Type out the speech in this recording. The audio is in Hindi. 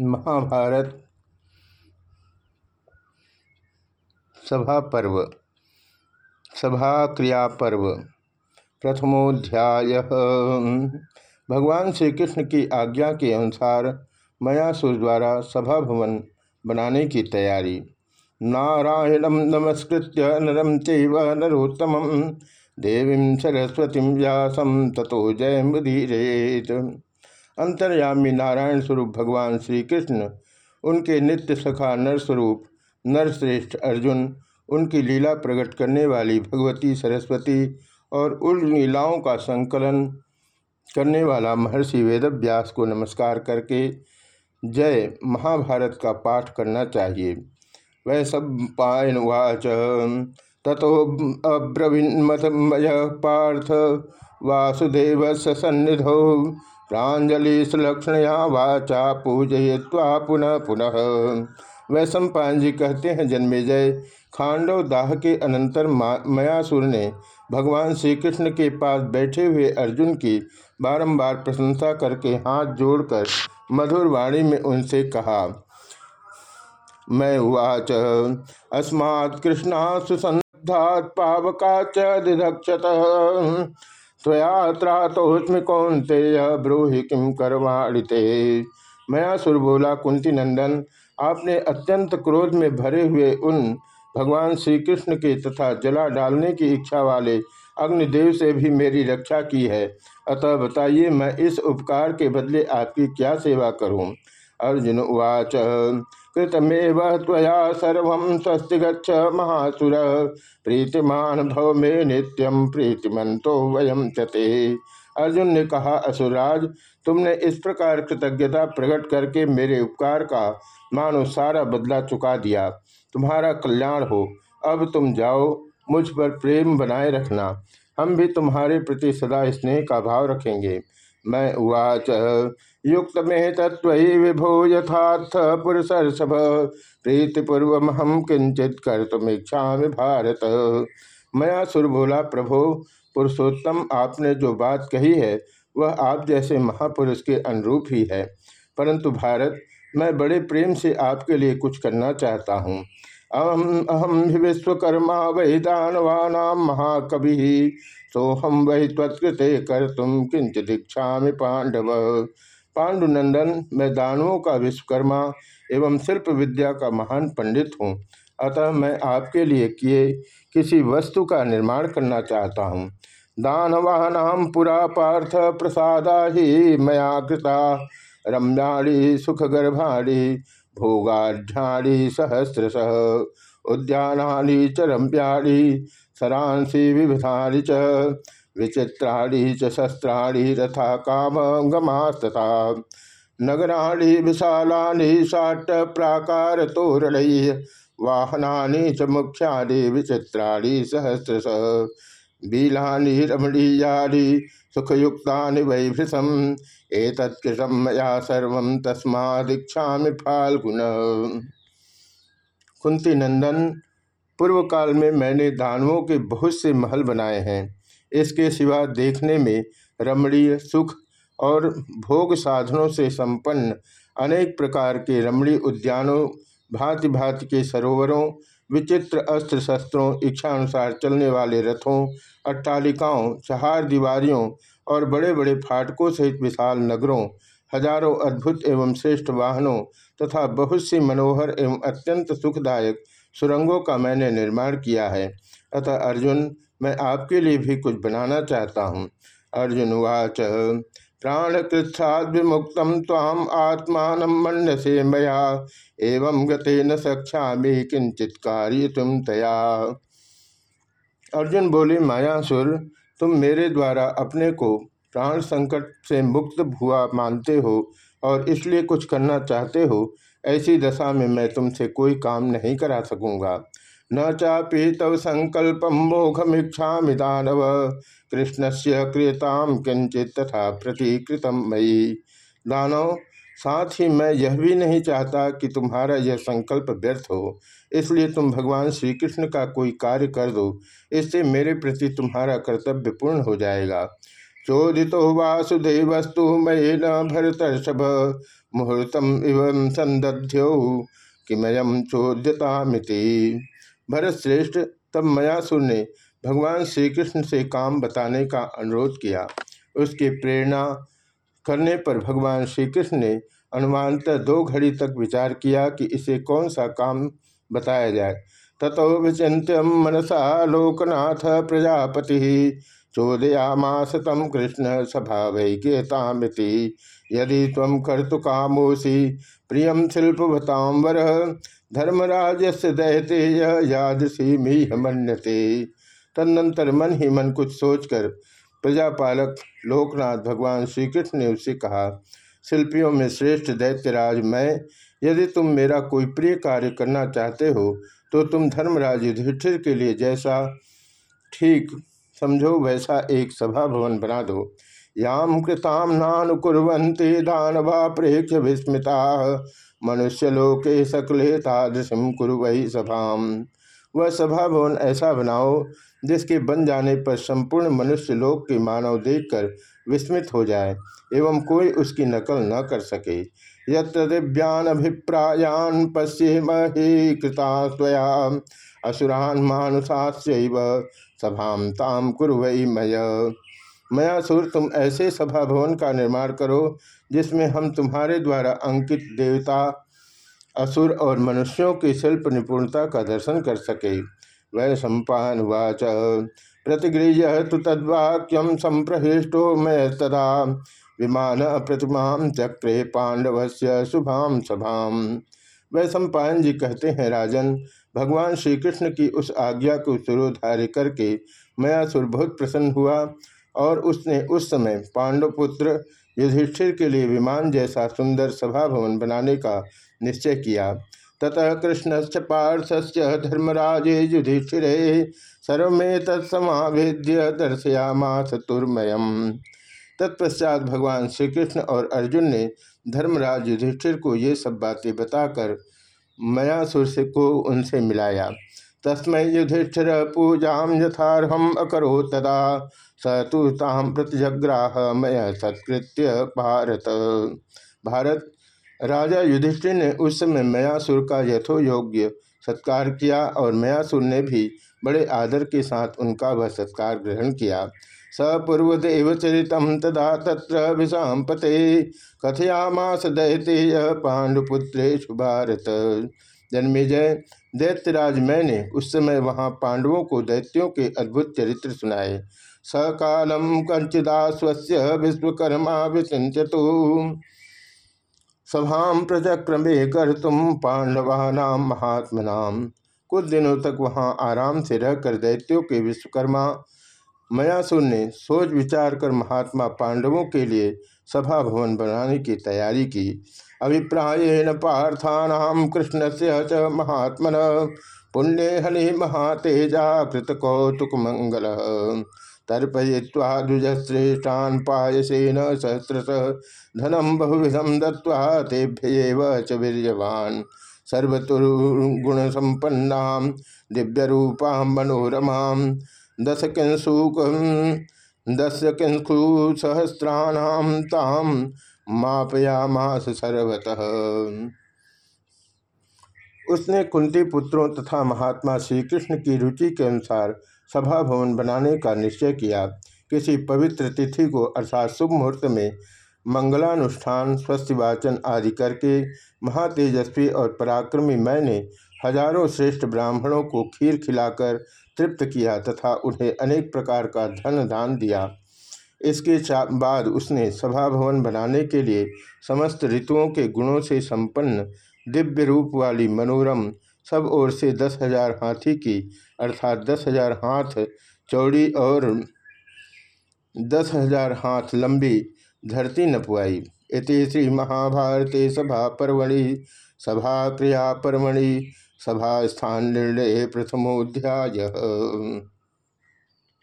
महाभारत सभा पर्व, सभा क्रिया पर्व, प्रथमोध्याय। भगवान श्री कृष्ण की आज्ञा के अनुसार मयासुर द्वारा सभा भवन बनाने की तैयारी। नारायणम नमस्कृत्य नरम चैव नरोत्तम। देवी सरस्वती व्यासम तथो जय मुदीरेत। अंतर्यामी नारायण स्वरूप भगवान श्री कृष्ण उनके नित्य सखा नरस्वरूप, नरश्रेष्ठ अर्जुन, उनकी लीला प्रकट करने वाली भगवती सरस्वती और उन लीलाओं का संकलन करने वाला महर्षि वेदव्यास को नमस्कार करके जय महाभारत का पाठ करना चाहिए। वह सब पायन वाच तथो अब्रवीन्मय पार्थ वासुदेव सन्निधो प्राजलि सुलक्षणया वाचा पूजय्वा पुनः पुनः। वैश्व जी कहते हैं, जन्मे जय। खांडव दाह के अनंतर मयासुर ने भगवान श्री कृष्ण के पास बैठे हुए अर्जुन की बारंबार प्रशंसा करके हाथ जोड़कर मधुर वाणी में उनसे कहा, मैं उवाच अस्मात् कृष्णा पावका चिधक्षत त्वया त्रातोस्मि कौंते ब्रूहि किम करवाणिते मया सुर बोला कुंती नंदन आपने अत्यंत क्रोध में भरे हुए उन भगवान श्री कृष्ण के तथा जला डालने की इच्छा वाले अग्निदेव से भी मेरी रक्षा की है अतः बताइए, मैं इस उपकार के बदले आपकी क्या सेवा करूँ? अर्जुन उवाच कृतमेव त्वया सर्व स्वस्ति गच्छ महासुर। प्रीतिमान भव मे नित्यम प्रीतिमंतो वयम चते अर्जुन ने कहा, असुराज, तुमने इस प्रकार कृतज्ञता प्रकट करके मेरे उपकार का मानो सारा बदला चुका दिया। तुम्हारा कल्याण हो। अब तुम जाओ, मुझ पर प्रेम बनाए रखना। हम भी तुम्हारे प्रति सदा स्नेह का भाव रखेंगे। मैं उवाच युक्त में तत्व विभो यथार्थ पुरुषर्षभ। प्रीतिपूर्व हम किंचित कर तुम इच्छा भारत। मया सुर बोला प्रभो, पुरुषोत्तम, आपने जो बात कही है, वह आप जैसे महापुरुष के अनुरूप ही है। परंतु भारत, मैं बड़े प्रेम से आपके लिए कुछ करना चाहता हूँ। अहम अहम विश्वकर्मा वही दानवाना महाकवि। सोहम वही त्वत्कृते कर तुम किंच दीक्षा पांडव पांडुनंदन मैं दानवों का विश्वकर्मा एवं शिल्प विद्या का महान पंडित हूँ। अतः मैं आपके लिए किए किसी वस्तु का निर्माण करना चाहता हूँ। दानवानाम पुरा पार्थ प्रसादा ही मया कृता। रम्याणी, सुखगर्भाणी भोगाढ़ सहस्र सह उद्यानी च रम्याणी, सरांसी विविधानि च। विचित्राणी च शस्त्राणी रथा काम गमास्तथा नगराणी विशालानि साट प्राकार तोरण वाहनानि च मुख्यानि विचित्राणी सहस्रश। बीलानि रमणीयानि, सुखयुक्तानि वैभृशम। एतत्कृतम मया सर्व तस्मादीक्षा फाल्गुन। कुंती नंदन पूर्व काल में मैंने दानवों के बहुत से महल बनाए हैं। इसके सिवा देखने में रमणीय सुख और भोग साधनों से संपन्न अनेक प्रकार के रमणीय उद्यानों भांति भांति के सरोवरों, विचित्र अस्त्र शस्त्रों इच्छानुसार चलने वाले रथों, अट्टालिकाओं चहार दीवारियों और बड़े बड़े फाटकों सहित विशाल नगरों, हज़ारों अद्भुत एवं श्रेष्ठ वाहनों तथा बहुत सी मनोहर एवं अत्यंत सुखदायक सुरंगों का मैंने निर्माण किया है। अतः अर्जुन मैं आपके लिए भी कुछ बनाना चाहता हूँ। अर्जुन वाच प्राणकृत्साद विमुक्त ताम आत्मान मन से मया, एवं गते न सक्षा किंचित कार्य तुम तया। अर्जुन बोले, मायासुर, तुम मेरे द्वारा अपने को प्राण संकट से मुक्त हुआ मानते हो और इसलिए कुछ करना चाहते हो, ऐसी दशा में मैं तुमसे कोई काम नहीं करा सकूँगा। न चापी तव संकल्प मोघमीक्षा दानव। कृष्ण से क्रियताम किंचित तथा प्रतिकृतम मयि। दानव, साथ ही मैं यह भी नहीं चाहता कि तुम्हारा यह संकल्प व्यर्थ हो। इसलिए तुम भगवान श्री कृष्ण का कोई कार्य कर दो। इससे मेरे प्रति तुम्हारा कर्तव्य पूर्ण हो जाएगा। चोदितो वासुदेवस्तु मये न भरतर्षभ। मुहूर्तम इव संदध्यो किमयम चोद्यतामिति। भरत श्रेष्ठ तब मयासुर ने भगवान श्री कृष्ण से काम बताने का अनुरोध किया। उसकी प्रेरणा करने पर भगवान श्री कृष्ण ने अनुमानतः दो घड़ी तक विचार किया कि इसे कौन सा काम बताया जाए। ततो विचिन्त्यम मनसा लोकनाथ प्रजापति चोदयामास तम कृष्ण सभा वैकेतामिति यदि तम कर्तु कामोसी प्रियम शिल्पवताम वर धर्मराज से दहते यादसी मीह मन्यते तदनंतर मन ही मन कुछ सोचकर प्रजापालक लोकनाथ भगवान श्री कृष्ण ने उसे कहा, शिल्पियों में श्रेष्ठ दैत्यराज मैं। यदि तुम मेरा कोई प्रिय कार्य करना चाहते हो तो तुम धर्मराज युधिष्ठिर के लिए जैसा ठीक समझो, वैसा एक सभा भवन बना दो। याम कृताम नानुकुरवंते दानवा प्रेक्ष विस्मिता। मनुष्य लोके सकले तादृशम कुरु वही सभाम वह सभा भवन ऐसा बनाओ, जिसके बन जाने पर संपूर्ण मनुष्य लोक के मानव देखकर विस्मित हो जाए, एवं कोई उसकी नकल न कर सके। यत्र दिव्यान अभिप्रायान पश्चिम ही कृता स्वया असुरान मानुषास्व सभाम ताम कुरई मय। मयासुर तुम ऐसे सभा भवन का निर्माण करो, जिसमें हम तुम्हारे द्वारा अंकित देवता, असुर और मनुष्यों की शिल्प निपुणता का दर्शन कर सके। वह सम्पान वाच। प्रतिगृह्य तो तद्वाक्यम संप्रहिष्टो मैं तदा। विमान प्रतिमा चक्रे पांडव से शुभाम सभाम। वह सम्पायन जी कहते हैं, राजन, भगवान श्री कृष्ण की उस आज्ञा को सुरोधार्य करके मयासुर बहुत प्रसन्न हुआ। और उसने उस समय पांडवपुत्र युधिष्ठिर के लिए विमान जैसा सुंदर सभा भवन बनाने का निश्चय किया। ततः कृष्ण से पार्थस्य धर्मराजे युधिष्ठिर सर्वे तत्समावेद्य दर्शयामा चतुर्मयम तत्पश्चात भगवान श्री कृष्ण और अर्जुन ने धर्मराज युधिष्ठिर को ये सब बातें बताकर मयासुर से को उनसे मिलाया। तस्म युधिष्ठिर पूजा यथारहम अकरो तदा। स तो ताम प्रतिजग्राह मय सत्कृत्य भारत। भारत राजा युधिष्ठिर ने उस समय मयासुर का यथो योग्य सत्कार किया और मयासुर ने भी बड़े आदर के साथ उनका वह सत्कार ग्रहण किया। सपूर्वदेव चरित तदा तत्र विषापते कथयामास दैतेय पांडुपुत्रेशु भारत। जन्मेजय दैत्यराज मैंने उस समय वहाँ पांडवों को दैत्यों के अद्भुत चरित्र सुनाए। सकालम कंचिदास्वस्य विश्वकर्मा विसिंचतु सभाम प्रचक्रमे कर तुम पांडवानाम महात्मनाम कुछ दिनों तक वहाँ आराम से रहकर दैत्यों के विश्वकर्मा मयासुर ने सोच विचार कर महात्मा पांडवों के लिए सभा भवन बनाने की तैयारी की। अभिप्रायेण पार्थानाम कृष्ण से च महात्मन, पुण्य हनि महातेजा कृत कौतुक मंगल। तर्पय्वा द्विजश्रेष्ठान पायसेन सहस्रश धनम बहुविधम दत्वा तेभ्य च दिव्य रूपा मनोरमा दश दश किंसु सहस्राणाम ताम मापयामास सर्वतः। उसने कुंती पुत्रों तथा महात्मा श्री कृष्ण की रुचि के अनुसार सभा भवन बनाने का निश्चय किया। किसी पवित्र तिथि को अर्थात शुभ मुहूर्त में मंगलानुष्ठान स्वस्तिवाचन आदि करके महातेजस्वी और पराक्रमी मैंने हज़ारों श्रेष्ठ ब्राह्मणों को खीर खिलाकर तृप्त किया तथा उन्हें अनेक प्रकार का धन दान दिया। इसके बाद उसने सभा भवन बनाने के लिए समस्त ऋतुओं के गुणों से संपन्न दिव्य रूप वाली मनोरम सब ओर से दस हज़ार हाथी की, अर्थात दस हज़ार हाथ, चौड़ी और दस हज़ार हाथ लंबी धरती नपुआई इति श्री महाभारती सभा पर्वणि सभा क्रिया पर्वणि सभा स्थान निर्णय प्रथमोध्याय।